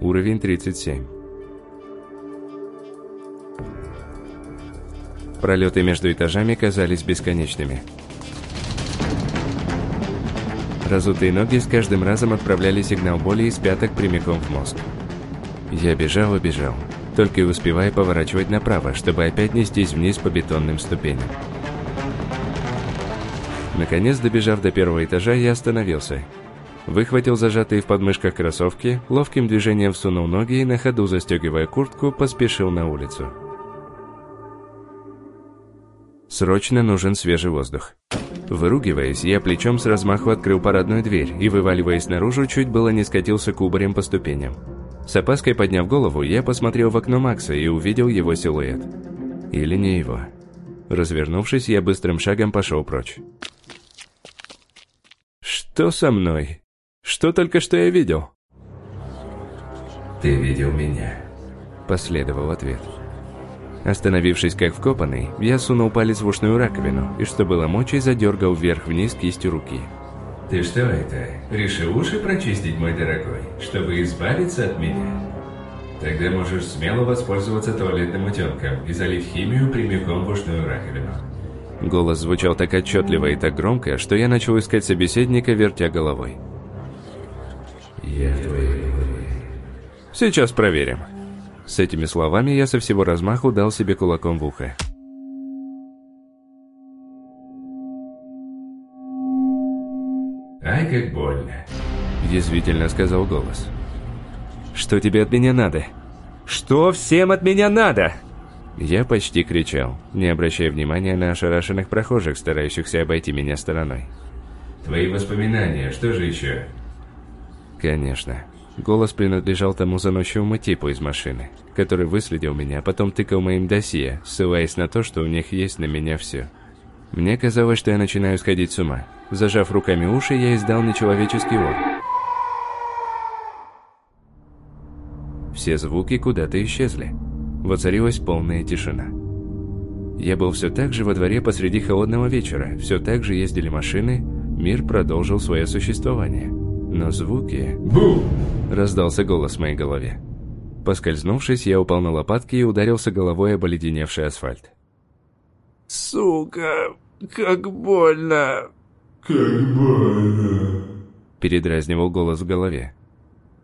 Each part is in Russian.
Уровень 37. Пролеты между этажами казались бесконечными. Разутые ноги с каждым разом отправляли сигнал боли из пяток прямиком в мозг. Я бежал и бежал, только и успевая поворачивать направо, чтобы опять нестись вниз по бетонным ступеням. Наконец, добежав до первого этажа, я остановился. Выхватил зажатые в подмышках кроссовки, ловким движением всунул ноги и на ходу, застегивая куртку, поспешил на улицу. Срочно нужен свежий воздух. Выругиваясь, я плечом с размаху открыл парадную дверь и, вываливаясь наружу, чуть было не скатился кубарем по ступеням. С опаской подняв голову, я посмотрел в окно Макса и увидел его силуэт. Или не его. Развернувшись, я быстрым шагом пошел прочь. «Что со мной? Что только что я видел?» «Ты видел меня», — последовал ответ. Остановившись как вкопанный, я сунул палец в ушную раковину и, что было мочи, задергал вверх-вниз кистью руки. «Ты что это, решил уши прочистить, мой дорогой, чтобы избавиться от меня?» Тогда можешь смело воспользоваться туалетным утенком и залить химию прямиком в ушную раковину. Голос звучал так отчетливо и так громко, что я начал искать собеседника, вертя головой. «Я в твоей голове». «Сейчас проверим». С этими словами я со всего размаху дал себе кулаком в ухо. «Ай, как больно!» Язвительно сказал голос. «Что тебе от меня надо? Что всем от меня надо?» Я почти кричал, не обращая внимания на ошарашенных прохожих, старающихся обойти меня стороной. «Твои воспоминания, что же еще?» Конечно. Голос принадлежал тому заносчивому типу из машины, который выследил меня, а потом тыкал моим досье, ссылаясь на то, что у них есть на меня все. Мне казалось, что я начинаю сходить с ума. Зажав руками уши, я издал нечеловеческий вор. Все звуки куда-то исчезли. Воцарилась полная тишина. Я был все так же во дворе посреди холодного вечера, все так же ездили машины, мир продолжил свое существование. Но звуки... Бу! Раздался голос в моей голове. Поскользнувшись, я упал на лопатки и ударился головой об оледеневший асфальт. «Сука, как больно!» «Как больно!» Передразнивал голос в голове.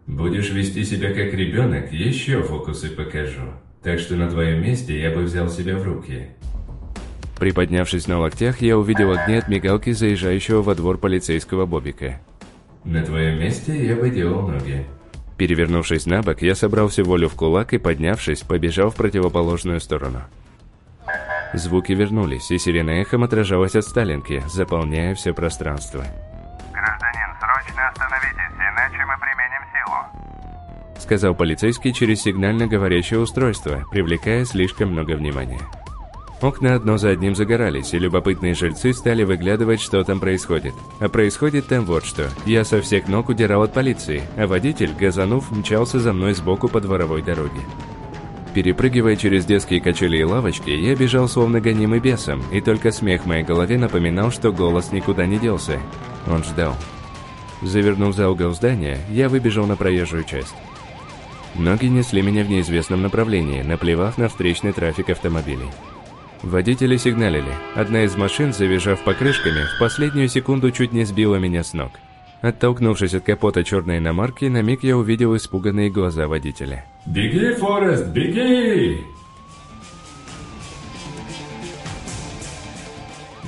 «Будешь вести себя как ребенок, еще фокусы покажу. Так что на твоем месте я бы взял себя в руки». Приподнявшись на локтях, я увидел огни от мигалки заезжающего во двор полицейского Бобика. На твоем месте я бы делал ноги. Перевернувшись на бок, я собрал всю волю в кулак и, поднявшись, побежал в противоположную сторону. Звуки вернулись, и сирена эхом отражалась от Сталинки, заполняя все пространство. Гражданин, срочно остановитесь, иначе мы применим силу. Сказал полицейский через сигнально говорящее устройство, привлекая слишком много внимания. Окна одно за одним загорались, и любопытные жильцы стали выглядывать, что там происходит. А происходит там вот что. Я со всех ног удирал от полиции, а водитель, газанув, мчался за мной сбоку по дворовой дороге. Перепрыгивая через детские качели и лавочки, я бежал словно гонимый бесом, и только смех в моей голове напоминал, что голос никуда не делся. Он ждал. Завернув за угол здания, я выбежал на проезжую часть. Ноги несли меня в неизвестном направлении, наплевав на встречный трафик автомобилей. Водители сигналили. Одна из машин, завизжав покрышками, в последнюю секунду чуть не сбила меня с ног. Оттолкнувшись от капота черной иномарки, на миг я увидел испуганные глаза водителя. «Беги, Форест, беги!»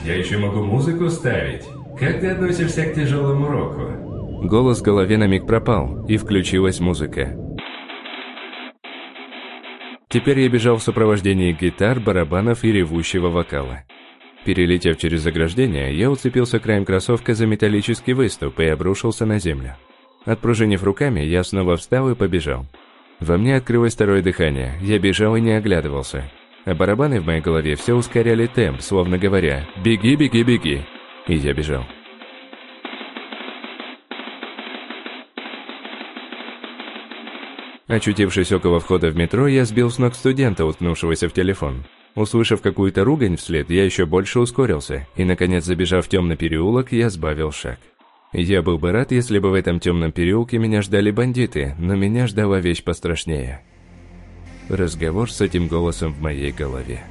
Я еще могу музыку ставить. Как ты относишься к тяжелому року? Голос в голове на миг пропал, и включилась музыка. Теперь я бежал в сопровождении гитар, барабанов и ревущего вокала. Перелетев через заграждение, я уцепился краем кроссовка за металлический выступ и обрушился на землю. Отпружинив руками, я снова встал и побежал. Во мне открылось второе дыхание, я бежал и не оглядывался. А барабаны в моей голове все ускоряли темп, словно говоря «Беги, беги, беги!» И я бежал. Очутившись около входа в метро, я сбил с ног студента, уткнувшегося в телефон. Услышав какую-то ругань вслед, я еще больше ускорился, и, наконец, забежав в темный переулок, я сбавил шаг. Я был бы рад, если бы в этом темном переулке меня ждали бандиты, но меня ждала вещь пострашнее. Разговор с этим голосом в моей голове.